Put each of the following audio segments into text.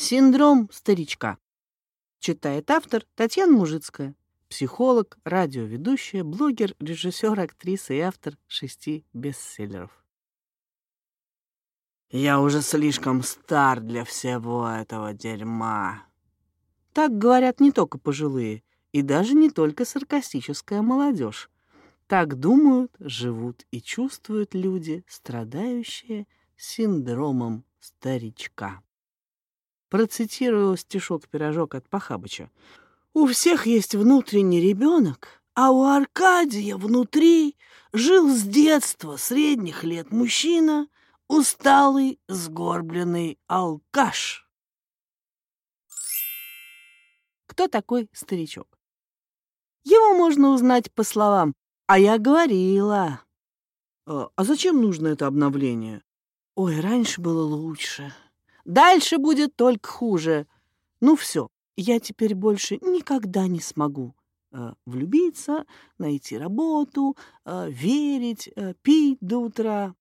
Синдром старичка. Читает автор Татьяна Мужицкая, психолог, радиоведущая, блогер, режиссер, актриса и автор шести бестселлеров. «Я уже слишком стар для всего этого дерьма». Так говорят не только пожилые, и даже не только саркастическая молодежь. Так думают, живут и чувствуют люди, страдающие синдромом старичка. Процитирую стишок-пирожок от Пахабыча. «У всех есть внутренний ребенок, а у Аркадия внутри жил с детства средних лет мужчина, усталый, сгорбленный алкаш». Кто такой старичок? Его можно узнать по словам «А я говорила». А, а зачем нужно это обновление? Ой, раньше было лучше. Дальше будет только хуже. Ну все, я теперь больше никогда не смогу э, влюбиться, найти работу, э, верить, э, пить до утра.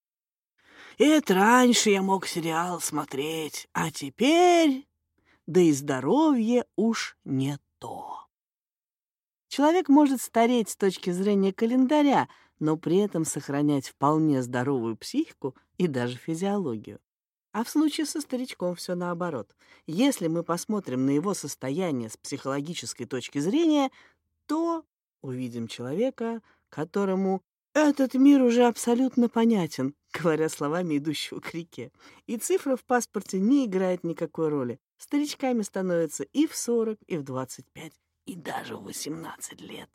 Это раньше я мог сериал смотреть, а теперь... Да и здоровье уж не то. Человек может стареть с точки зрения календаря, но при этом сохранять вполне здоровую психику и даже физиологию. А в случае со старичком все наоборот. Если мы посмотрим на его состояние с психологической точки зрения, то увидим человека, которому этот мир уже абсолютно понятен, говоря словами идущего к реке. И цифра в паспорте не играет никакой роли. Старичками становятся и в 40, и в 25, и даже в 18 лет.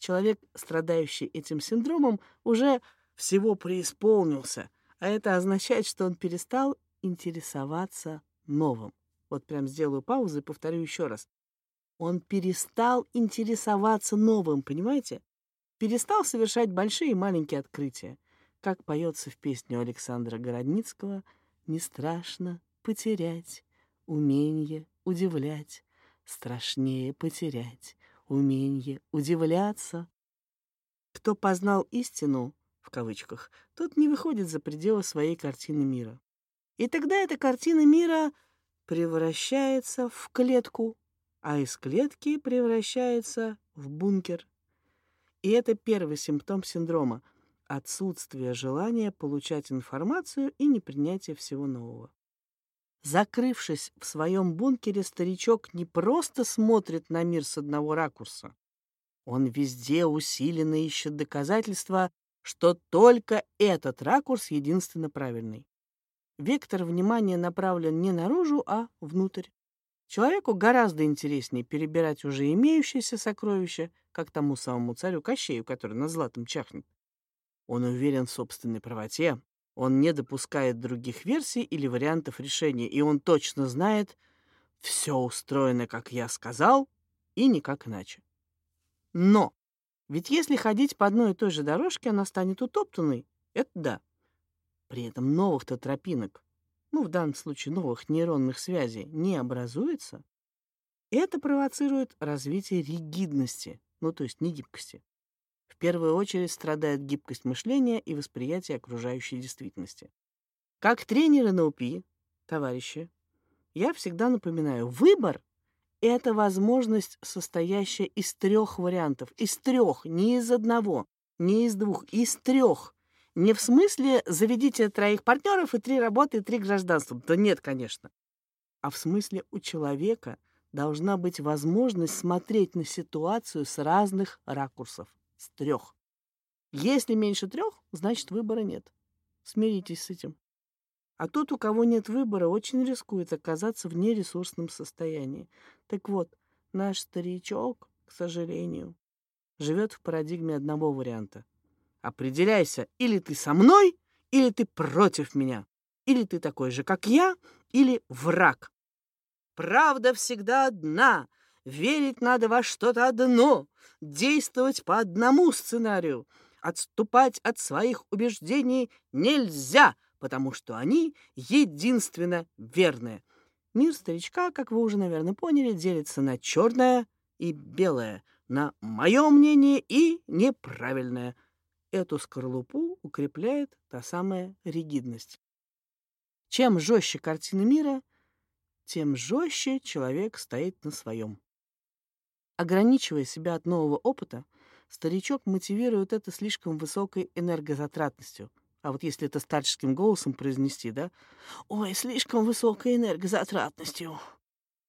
Человек, страдающий этим синдромом, уже всего преисполнился, а это означает, что он перестал интересоваться новым. Вот прям сделаю паузу и повторю еще раз. Он перестал интересоваться новым, понимаете? Перестал совершать большие и маленькие открытия. Как поется в песне Александра Городницкого «Не страшно потерять умение удивлять, страшнее потерять умение удивляться». Кто познал истину, в кавычках, тот не выходит за пределы своей картины мира. И тогда эта картина мира превращается в клетку, а из клетки превращается в бункер. И это первый симптом синдрома — отсутствие желания получать информацию и непринятие всего нового. Закрывшись в своем бункере, старичок не просто смотрит на мир с одного ракурса. Он везде усиленно ищет доказательства что только этот ракурс единственно правильный. Вектор внимания направлен не наружу, а внутрь. Человеку гораздо интереснее перебирать уже имеющиеся сокровища, как тому самому царю Кощею, который на златом чахнет. Он уверен в собственной правоте, он не допускает других версий или вариантов решения, и он точно знает, все устроено, как я сказал, и никак иначе. Но ведь если ходить по одной и той же дорожке, она станет утоптанной. Это да. При этом новых-то тропинок, ну, в данном случае новых нейронных связей, не образуется. Это провоцирует развитие ригидности, ну, то есть негибкости. В первую очередь страдает гибкость мышления и восприятие окружающей действительности. Как тренеры НЛП, товарищи, я всегда напоминаю, выбор это возможность, состоящая из трех вариантов. Из трех, не из одного, не из двух, из трех. Не в смысле заведите троих партнеров и три работы, и три гражданства. Да нет, конечно. А в смысле у человека должна быть возможность смотреть на ситуацию с разных ракурсов. С трех. Если меньше трех, значит выбора нет. Смиритесь с этим. А тот, у кого нет выбора, очень рискует оказаться в нересурсном состоянии. Так вот, наш старичок, к сожалению, живет в парадигме одного варианта. Определяйся, или ты со мной, или ты против меня. Или ты такой же, как я, или враг. Правда всегда одна. Верить надо во что-то одно. Действовать по одному сценарию. Отступать от своих убеждений нельзя потому что они единственно верные. Мир старичка, как вы уже, наверное, поняли, делится на черное и белое, на мое мнение и неправильное. Эту скорлупу укрепляет та самая ригидность. Чем жестче картина мира, тем жестче человек стоит на своем. Ограничивая себя от нового опыта, старичок мотивирует это слишком высокой энергозатратностью. А вот если это старческим голосом произнести, да? «Ой, слишком высокой энергозатратностью».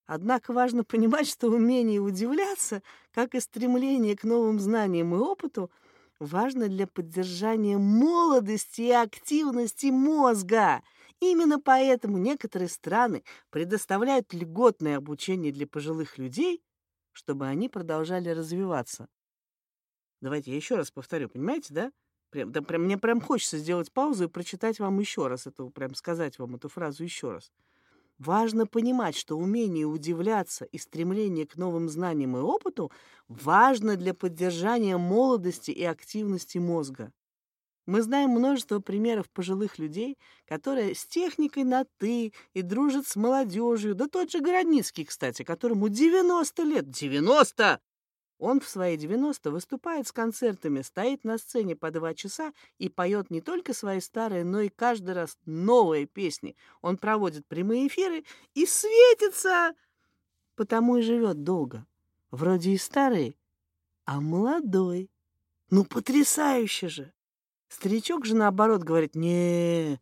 Однако важно понимать, что умение удивляться, как и стремление к новым знаниям и опыту, важно для поддержания молодости и активности мозга. Именно поэтому некоторые страны предоставляют льготное обучение для пожилых людей, чтобы они продолжали развиваться. Давайте я еще раз повторю, понимаете, да? Прям, да прям, мне прям хочется сделать паузу и прочитать вам еще раз эту, прям сказать вам эту фразу еще раз. Важно понимать, что умение удивляться и стремление к новым знаниям и опыту важно для поддержания молодости и активности мозга. Мы знаем множество примеров пожилых людей, которые с техникой на «ты» и дружат с молодежью. Да тот же Городницкий, кстати, которому 90 лет. 90! Он в свои 90 выступает с концертами, стоит на сцене по два часа и поет не только свои старые, но и каждый раз новые песни. Он проводит прямые эфиры и светится, потому и живет долго. Вроде и старый, а молодой. Ну, потрясающе же! Старичок же, наоборот, говорит, не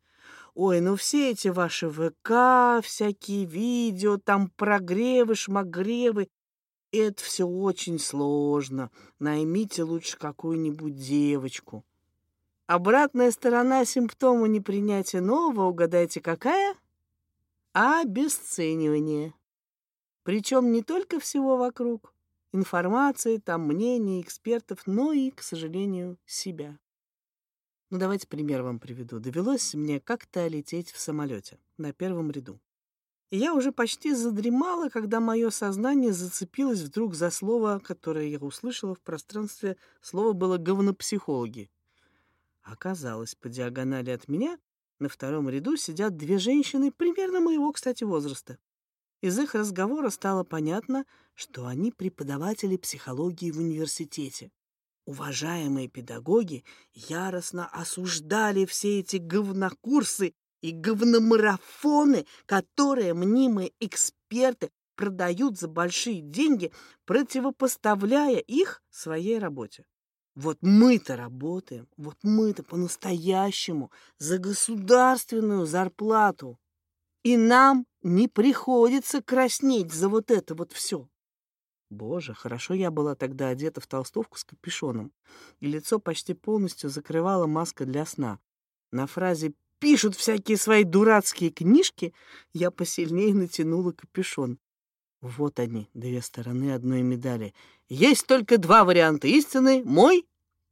Ой, ну все эти ваши ВК, всякие видео, там прогревы, шмагревы, это все очень сложно. Наймите лучше какую-нибудь девочку. Обратная сторона симптома непринятия нового, угадайте, какая? Обесценивание. Причем не только всего вокруг. Информации, там мнений экспертов, но и, к сожалению, себя. Ну, давайте пример вам приведу. Довелось мне как-то лететь в самолете на первом ряду я уже почти задремала, когда мое сознание зацепилось вдруг за слово, которое я услышала в пространстве. Слово было «говнопсихологи». Оказалось, по диагонали от меня на втором ряду сидят две женщины примерно моего, кстати, возраста. Из их разговора стало понятно, что они преподаватели психологии в университете. Уважаемые педагоги яростно осуждали все эти говнокурсы и говномарафоны, которые мнимые эксперты продают за большие деньги, противопоставляя их своей работе. Вот мы-то работаем, вот мы-то по-настоящему за государственную зарплату. И нам не приходится краснеть за вот это вот все. Боже, хорошо я была тогда одета в толстовку с капюшоном, и лицо почти полностью закрывала маска для сна. На фразе пишут всякие свои дурацкие книжки, я посильнее натянула капюшон. Вот они, две стороны одной медали. Есть только два варианта истины — мой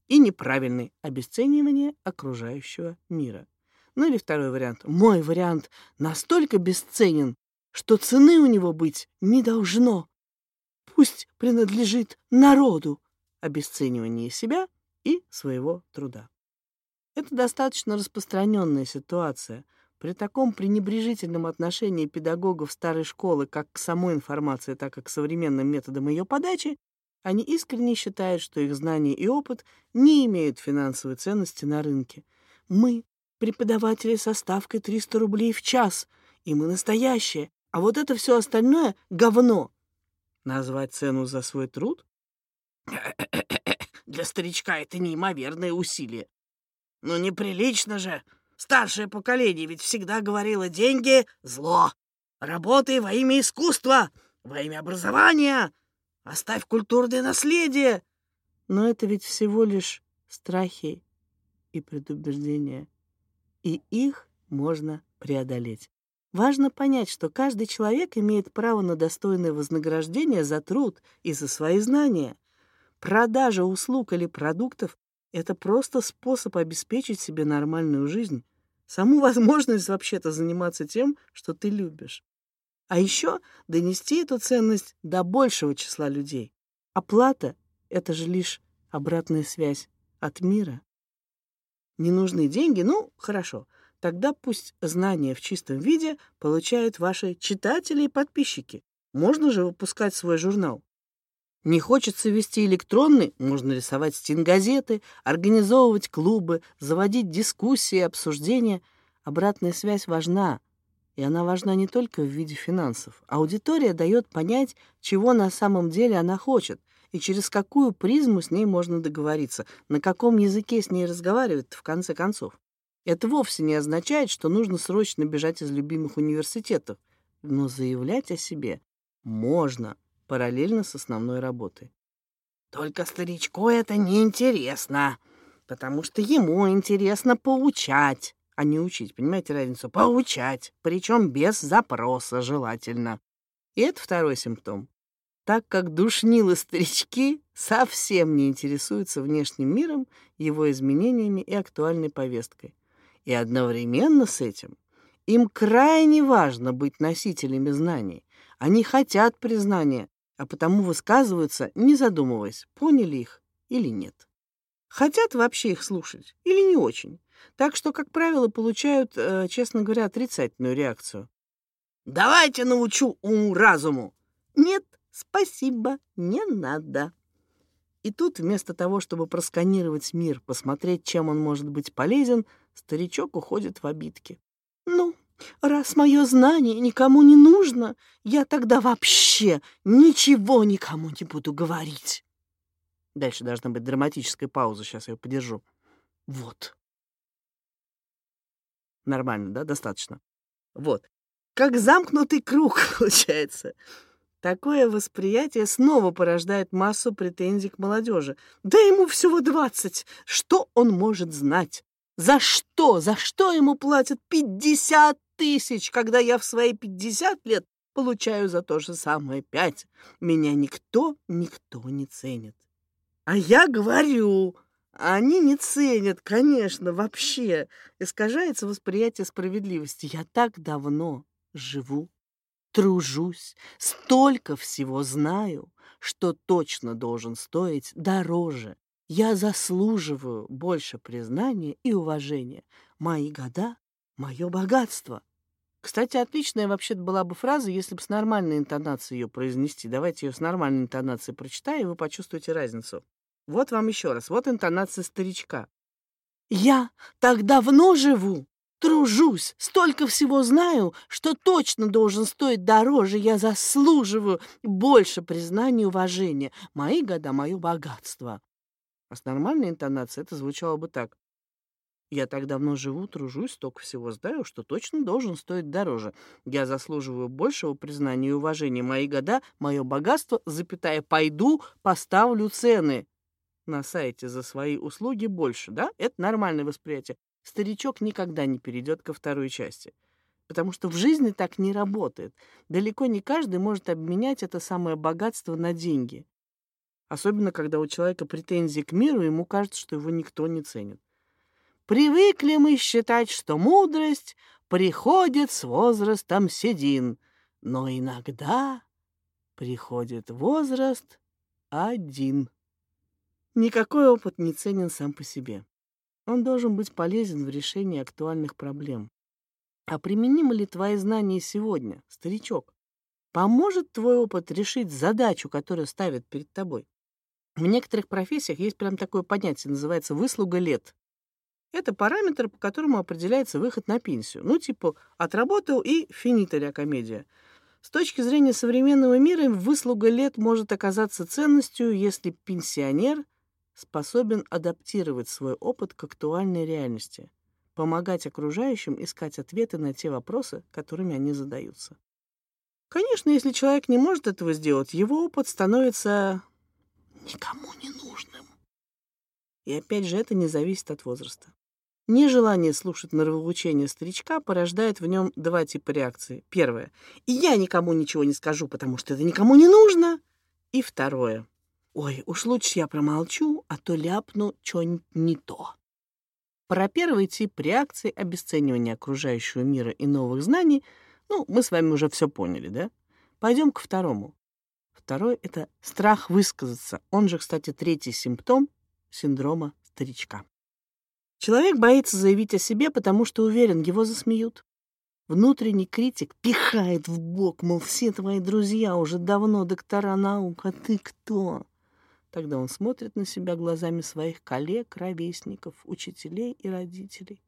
и неправильный — обесценивание окружающего мира. Ну или второй вариант. Мой вариант настолько бесценен, что цены у него быть не должно. Пусть принадлежит народу обесценивание себя и своего труда. Это достаточно распространенная ситуация. При таком пренебрежительном отношении педагогов старой школы как к самой информации, так и к современным методам ее подачи, они искренне считают, что их знания и опыт не имеют финансовой ценности на рынке. Мы — преподаватели со ставкой 300 рублей в час, и мы настоящие, а вот это все остальное — говно. Назвать цену за свой труд? Для старичка это неимоверное усилие. Ну, неприлично же. Старшее поколение ведь всегда говорило «деньги — зло». Работай во имя искусства, во имя образования. Оставь культурное наследие. Но это ведь всего лишь страхи и предубеждения. И их можно преодолеть. Важно понять, что каждый человек имеет право на достойное вознаграждение за труд и за свои знания. Продажа услуг или продуктов это просто способ обеспечить себе нормальную жизнь, саму возможность вообще-то заниматься тем, что ты любишь. А еще донести эту ценность до большего числа людей. Оплата — это же лишь обратная связь от мира. Не нужны деньги? Ну, хорошо. Тогда пусть знания в чистом виде получают ваши читатели и подписчики. Можно же выпускать свой журнал. Не хочется вести электронный, можно рисовать стенгазеты, организовывать клубы, заводить дискуссии, обсуждения. Обратная связь важна, И она важна не только в виде финансов. Аудитория дает понять, чего на самом деле она хочет, и через какую призму с ней можно договориться, на каком языке с ней разговаривать в конце концов. Это вовсе не означает, что нужно срочно бежать из любимых университетов, но заявлять о себе можно параллельно с основной работой. Только старичку это неинтересно, потому что ему интересно поучать, а не учить. Понимаете разницу? Поучать, причем без запроса желательно. И это второй симптом так как душнилы старички совсем не интересуются внешним миром, его изменениями и актуальной повесткой. И одновременно с этим им крайне важно быть носителями знаний. Они хотят признания, а потому высказываются, не задумываясь, поняли их или нет. Хотят вообще их слушать или не очень. Так что, как правило, получают, э, честно говоря, отрицательную реакцию. «Давайте научу уму-разуму!» «Нет, «Спасибо, не надо». И тут вместо того, чтобы просканировать мир, посмотреть, чем он может быть полезен, старичок уходит в обидки. «Ну, раз мое знание никому не нужно, я тогда вообще ничего никому не буду говорить». Дальше должна быть драматическая пауза, сейчас я ее подержу. Вот. Нормально, да? Достаточно. Вот. Как замкнутый круг получается. Такое восприятие снова порождает массу претензий к молодежи. Да ему всего двадцать. Что он может знать? За что? За что ему платят пятьдесят тысяч, когда я в свои пятьдесят лет получаю за то же самое пять? Меня никто, никто не ценит. А я говорю, они не ценят, конечно, вообще. Искажается восприятие справедливости. Я так давно живу тружусь, столько всего знаю, что точно должен стоить дороже. Я заслуживаю больше признания и уважения. Мои года — мое богатство. Кстати, отличная вообще-то была бы фраза, если бы с нормальной интонацией ее произнести. Давайте ее с нормальной интонацией прочитаю, и вы почувствуете разницу. Вот вам еще раз. Вот интонация старичка. «Я так давно живу, Тружусь, столько всего знаю, что точно должен стоить дороже. Я заслуживаю больше признания и уважения. Мои года — мое богатство. А с нормальной интонацией это звучало бы так. Я так давно живу, тружусь, столько всего знаю, что точно должен стоить дороже. Я заслуживаю большего признания и уважения. Мои года — мое богатство, запятая, пойду, поставлю цены на сайте за свои услуги больше, да? Это нормальное восприятие старичок никогда не перейдет ко второй части. Потому что в жизни так не работает. Далеко не каждый может обменять это самое богатство на деньги. Особенно, когда у человека претензии к миру, ему кажется, что его никто не ценит. Привыкли мы считать, что мудрость приходит с возрастом седин, но иногда приходит возраст один. Никакой опыт не ценен сам по себе. Он должен быть полезен в решении актуальных проблем. А применимы ли твои знания сегодня, старичок? Поможет твой опыт решить задачу, которую ставят перед тобой? В некоторых профессиях есть прям такое понятие, называется выслуга лет. Это параметр, по которому определяется выход на пенсию. Ну, типа, отработал и финита комедия. С точки зрения современного мира, выслуга лет может оказаться ценностью, если пенсионер способен адаптировать свой опыт к актуальной реальности, помогать окружающим искать ответы на те вопросы, которыми они задаются. Конечно, если человек не может этого сделать, его опыт становится никому не нужным. И опять же, это не зависит от возраста. Нежелание слушать норовоучения старичка порождает в нем два типа реакции. Первое. Я никому ничего не скажу, потому что это никому не нужно. И второе. Ой, уж лучше я промолчу, а то ляпну что-нибудь не то. Про первый тип реакции обесценивания окружающего мира и новых знаний, ну, мы с вами уже все поняли, да? Пойдем к второму. Второй — это страх высказаться. Он же, кстати, третий симптом синдрома старичка. Человек боится заявить о себе, потому что уверен, его засмеют. Внутренний критик пихает в бок, мол, все твои друзья уже давно доктора наук, а ты кто? Тогда он смотрит на себя глазами своих коллег, ровесников, учителей и родителей.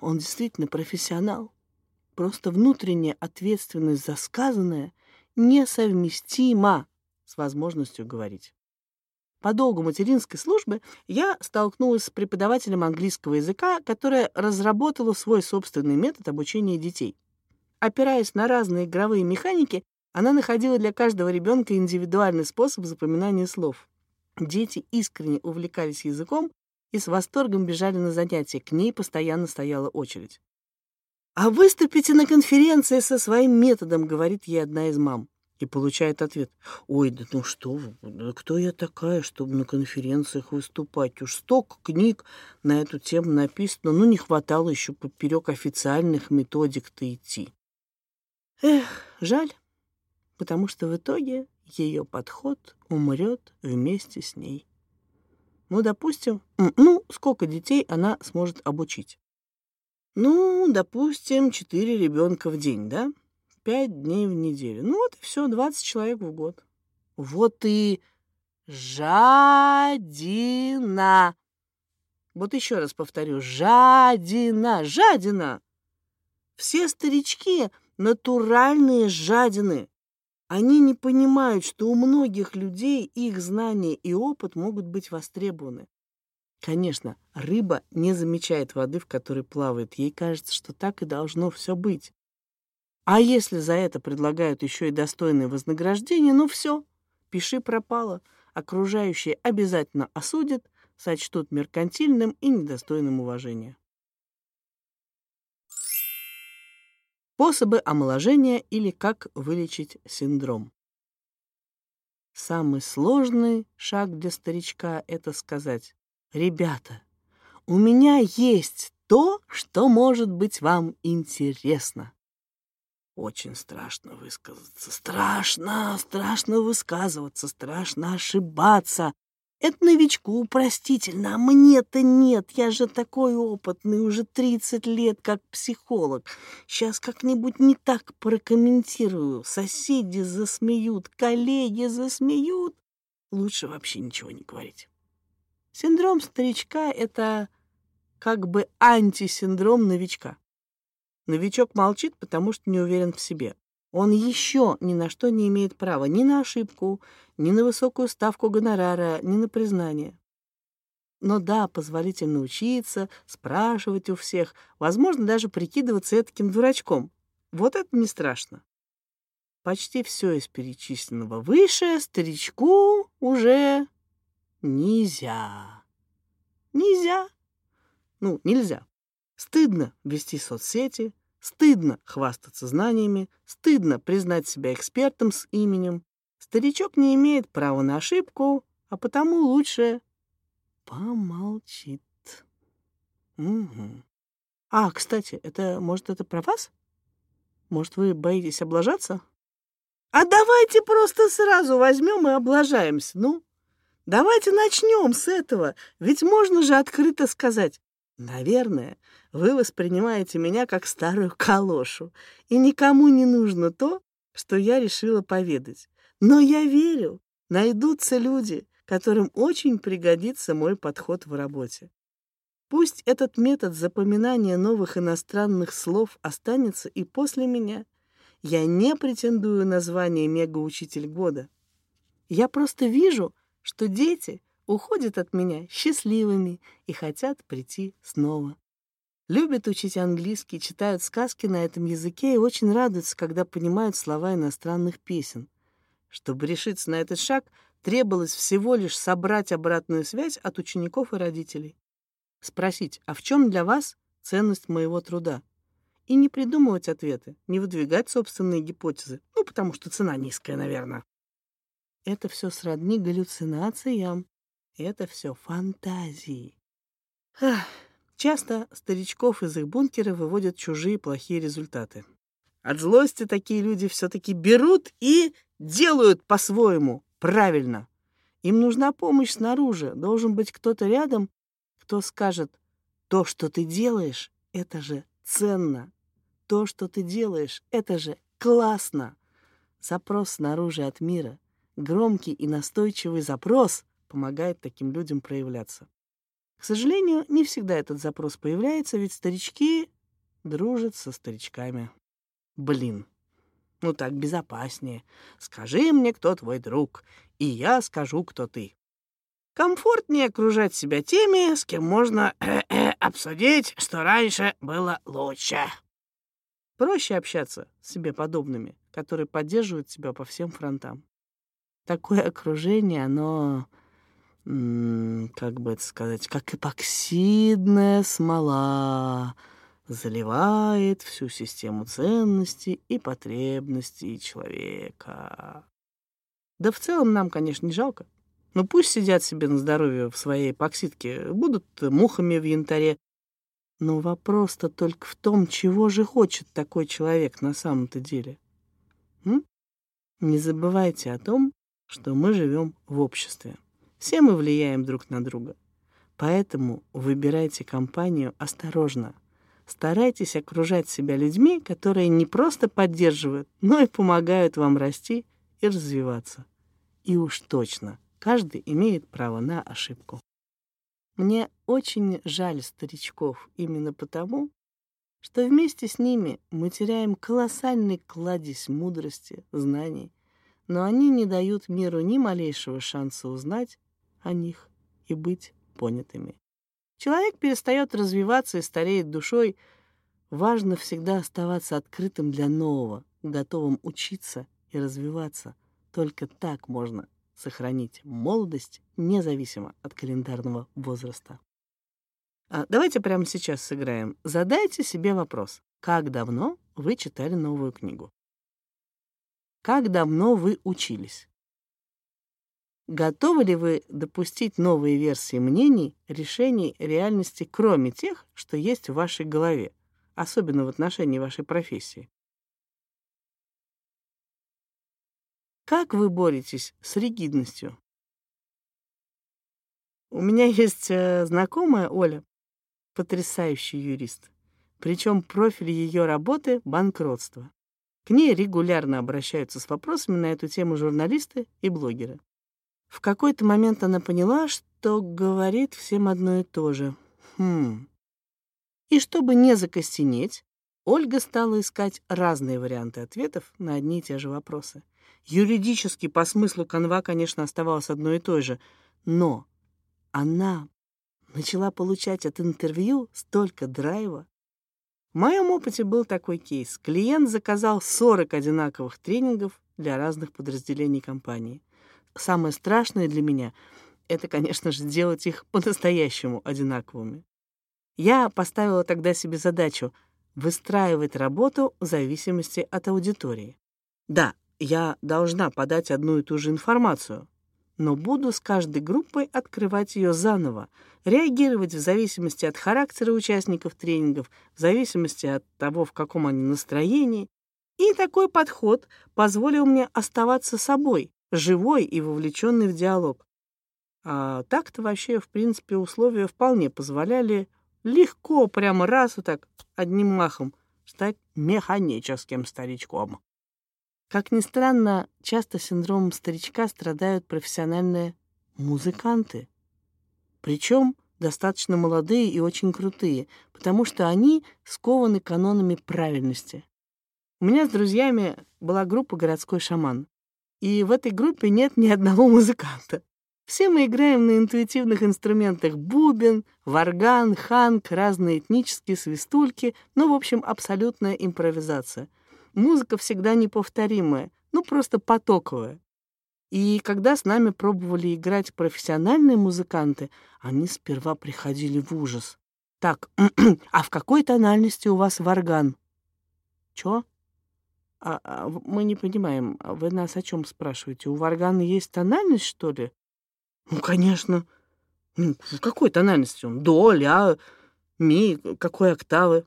Он действительно профессионал. Просто внутренняя ответственность за сказанное несовместима с возможностью говорить. По долгу материнской службы я столкнулась с преподавателем английского языка, которая разработала свой собственный метод обучения детей. Опираясь на разные игровые механики, она находила для каждого ребенка индивидуальный способ запоминания слов. Дети искренне увлекались языком и с восторгом бежали на занятия. К ней постоянно стояла очередь. «А выступите на конференции со своим методом», — говорит ей одна из мам и получает ответ. «Ой, да ну что вы, кто я такая, чтобы на конференциях выступать? Уж столько книг на эту тему написано, ну не хватало еще поперек официальных методик-то идти». Эх, жаль, потому что в итоге ее подход умрет вместе с ней. Ну, допустим, ну, сколько детей она сможет обучить? Ну, допустим, четыре ребенка в день, да? Пять дней в неделю. Ну вот и все, 20 человек в год. Вот и жадина. Вот еще раз повторю, жадина, жадина. Все старички натуральные жадины. Они не понимают, что у многих людей их знания и опыт могут быть востребованы. Конечно, рыба не замечает воды, в которой плавает. Ей кажется, что так и должно все быть. А если за это предлагают еще и достойное вознаграждение, ну все, пиши пропало. Окружающие обязательно осудят, сочтут меркантильным и недостойным уважения. Способы омоложения или как вылечить синдром. Самый сложный шаг для старичка — это сказать, «Ребята, у меня есть то, что может быть вам интересно». Очень страшно высказаться. Страшно, страшно высказываться, страшно ошибаться. Это новичку простительно, а мне-то нет. Я же такой опытный, уже 30 лет как психолог. Сейчас как-нибудь не так прокомментирую. Соседи засмеют, коллеги засмеют. Лучше вообще ничего не говорить. Синдром старичка — это как бы антисиндром новичка. Новичок молчит, потому что не уверен в себе. Он еще ни на что не имеет права, ни на ошибку, ни на высокую ставку гонорара, ни на признание. Но да, позволительно учиться, спрашивать у всех, возможно, даже прикидываться таким дурачком. Вот это не страшно. Почти все из перечисленного выше старичку уже нельзя. Нельзя. Ну, нельзя. Стыдно вести соцсети, Стыдно хвастаться знаниями, стыдно признать себя экспертом с именем. Старичок не имеет права на ошибку, а потому лучше помолчит. Угу. А, кстати, это, может, это про вас? Может, вы боитесь облажаться? А давайте просто сразу возьмем и облажаемся, ну? Давайте начнем с этого, ведь можно же открыто сказать. Наверное, вы воспринимаете меня как старую калошу, и никому не нужно то, что я решила поведать. Но я верю, найдутся люди, которым очень пригодится мой подход в работе. Пусть этот метод запоминания новых иностранных слов останется и после меня. Я не претендую на звание мегаучитель года. Я просто вижу, что дети уходят от меня счастливыми и хотят прийти снова. Любят учить английский, читают сказки на этом языке и очень радуются, когда понимают слова иностранных песен. Чтобы решиться на этот шаг, требовалось всего лишь собрать обратную связь от учеников и родителей. Спросить, а в чем для вас ценность моего труда? И не придумывать ответы, не выдвигать собственные гипотезы, ну, потому что цена низкая, наверное. Это все сродни галлюцинациям, это все фантазии. Ах, часто старичков из их бункера выводят чужие плохие результаты. От злости такие люди все-таки берут и делают по-своему, правильно. Им нужна помощь снаружи, должен быть кто-то рядом, кто скажет, то, что ты делаешь, это же ценно. То, что ты делаешь, это же классно. Запрос снаружи от мира, громкий и настойчивый запрос помогает таким людям проявляться. К сожалению, не всегда этот запрос появляется, ведь старички дружат со старичками. Блин, ну так безопаснее. Скажи мне, кто твой друг, и я скажу, кто ты. Комфортнее окружать себя теми, с кем можно э -э, обсудить, что раньше было лучше. Проще общаться с себе подобными, которые поддерживают тебя по всем фронтам. Такое окружение, оно, как бы это сказать, как эпоксидная смола, заливает всю систему ценностей и потребностей человека. Да в целом нам, конечно, не жалко. Но пусть сидят себе на здоровье в своей эпоксидке, будут мухами в янтаре. Но вопрос-то только в том, чего же хочет такой человек на самом-то деле. М? Не забывайте о том, что мы живем в обществе. Все мы влияем друг на друга. Поэтому выбирайте компанию осторожно. Старайтесь окружать себя людьми, которые не просто поддерживают, но и помогают вам расти и развиваться. И уж точно, каждый имеет право на ошибку. Мне очень жаль старичков именно потому, что вместе с ними мы теряем колоссальный кладезь мудрости, знаний, но они не дают миру ни малейшего шанса узнать о них и быть понятыми. Человек перестает развиваться и стареет душой. Важно всегда оставаться открытым для нового, готовым учиться и развиваться. Только так можно сохранить молодость независимо от календарного возраста. А давайте прямо сейчас сыграем. Задайте себе вопрос. Как давно вы читали новую книгу? Как давно вы учились? Готовы ли вы допустить новые версии мнений, решений, реальности, кроме тех, что есть в вашей голове, особенно в отношении вашей профессии? Как вы боретесь с ригидностью? У меня есть э, знакомая Оля, потрясающий юрист. Причем профиль ее работы — банкротство. К ней регулярно обращаются с вопросами на эту тему журналисты и блогеры. В какой-то момент она поняла, что говорит всем одно и то же. Хм. И чтобы не закостенеть, Ольга стала искать разные варианты ответов на одни и те же вопросы. Юридически по смыслу канва, конечно, оставалась одной и той же, но она начала получать от интервью столько драйва. В моем опыте был такой кейс. Клиент заказал 40 одинаковых тренингов для разных подразделений компании самое страшное для меня — это, конечно же, сделать их по-настоящему одинаковыми. Я поставила тогда себе задачу выстраивать работу в зависимости от аудитории. Да, я должна подать одну и ту же информацию, но буду с каждой группой открывать ее заново, реагировать в зависимости от характера участников тренингов, в зависимости от того, в каком они настроении. И такой подход позволил мне оставаться собой, живой и вовлеченный в диалог. А так-то вообще, в принципе, условия вполне позволяли легко, прямо раз и так, одним махом, стать механическим старичком. Как ни странно, часто синдромом старичка страдают профессиональные музыканты. Причем достаточно молодые и очень крутые, потому что они скованы канонами правильности. У меня с друзьями была группа «Городской шаман». И в этой группе нет ни одного музыканта. Все мы играем на интуитивных инструментах бубен, варган, ханг, разные этнические свистульки, ну, в общем, абсолютная импровизация. Музыка всегда неповторимая, ну, просто потоковая. И когда с нами пробовали играть профессиональные музыканты, они сперва приходили в ужас. «Так, а в какой тональности у вас варган?» «Чё?» А, а, мы не понимаем, а вы нас о чем спрашиваете? У варгана есть тональность, что ли? Ну, конечно. Ну, в какой тональности он? До, ля, ми, какой октавы?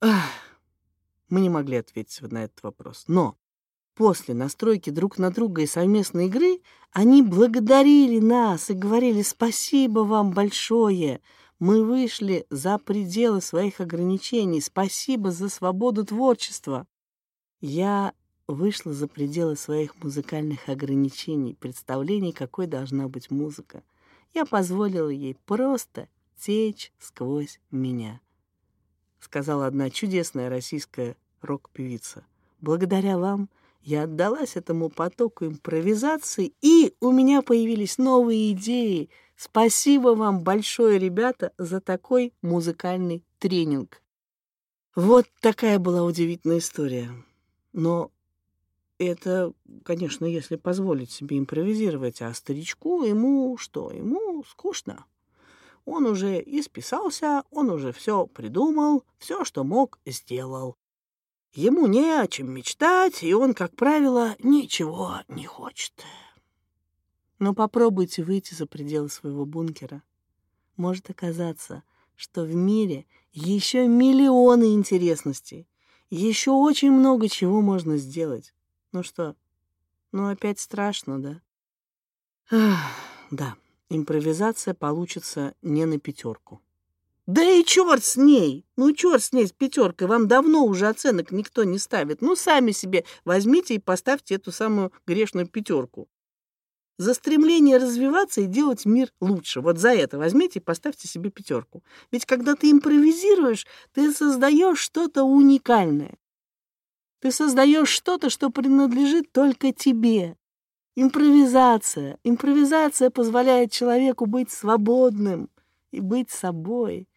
Ах, мы не могли ответить на этот вопрос. Но после настройки друг на друга и совместной игры они благодарили нас и говорили «Спасибо вам большое! Мы вышли за пределы своих ограничений. Спасибо за свободу творчества. Я вышла за пределы своих музыкальных ограничений, представлений, какой должна быть музыка. Я позволила ей просто течь сквозь меня. сказала одна чудесная российская рок-певица. Благодаря вам я отдалась этому потоку импровизации, и у меня появились новые идеи. Спасибо вам большое, ребята, за такой музыкальный тренинг. Вот такая была удивительная история. Но это, конечно, если позволить себе импровизировать, а старичку ему что? Ему скучно. Он уже исписался, он уже все придумал, все, что мог, сделал. Ему не о чем мечтать, и он, как правило, ничего не хочет. Но попробуйте выйти за пределы своего бункера. Может оказаться, что в мире еще миллионы интересностей, еще очень много чего можно сделать. Ну что, ну опять страшно, да? Ах, да, импровизация получится не на пятерку. Да и черт с ней! Ну, черт с ней, с пятеркой. Вам давно уже оценок никто не ставит. Ну, сами себе возьмите и поставьте эту самую грешную пятерку. За стремление развиваться и делать мир лучше. Вот за это возьмите и поставьте себе пятерку. Ведь когда ты импровизируешь, ты создаешь что-то уникальное. Ты создаешь что-то, что принадлежит только тебе. Импровизация. Импровизация позволяет человеку быть свободным и быть собой.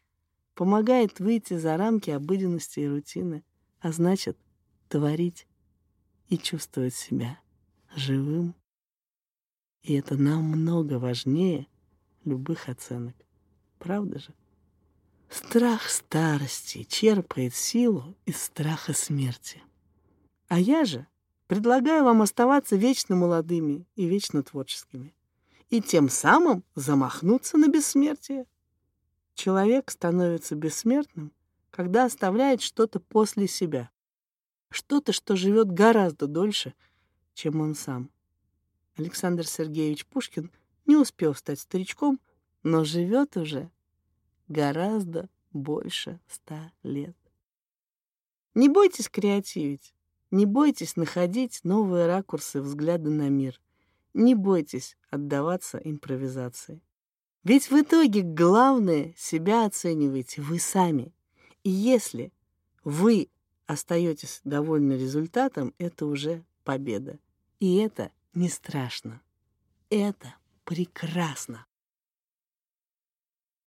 Помогает выйти за рамки обыденности и рутины, а значит, творить и чувствовать себя живым. И это намного важнее любых оценок. Правда же? Страх старости черпает силу из страха смерти. А я же предлагаю вам оставаться вечно молодыми и вечно творческими. И тем самым замахнуться на бессмертие. Человек становится бессмертным, когда оставляет что-то после себя. Что-то, что живет гораздо дольше, чем он сам. Александр Сергеевич Пушкин не успел стать старичком, но живет уже гораздо больше ста лет. Не бойтесь креативить, не бойтесь находить новые ракурсы взгляда на мир, не бойтесь отдаваться импровизации. Ведь в итоге главное себя оцениваете вы сами. И если вы остаетесь довольны результатом, это уже победа. И это не страшно. Это прекрасно.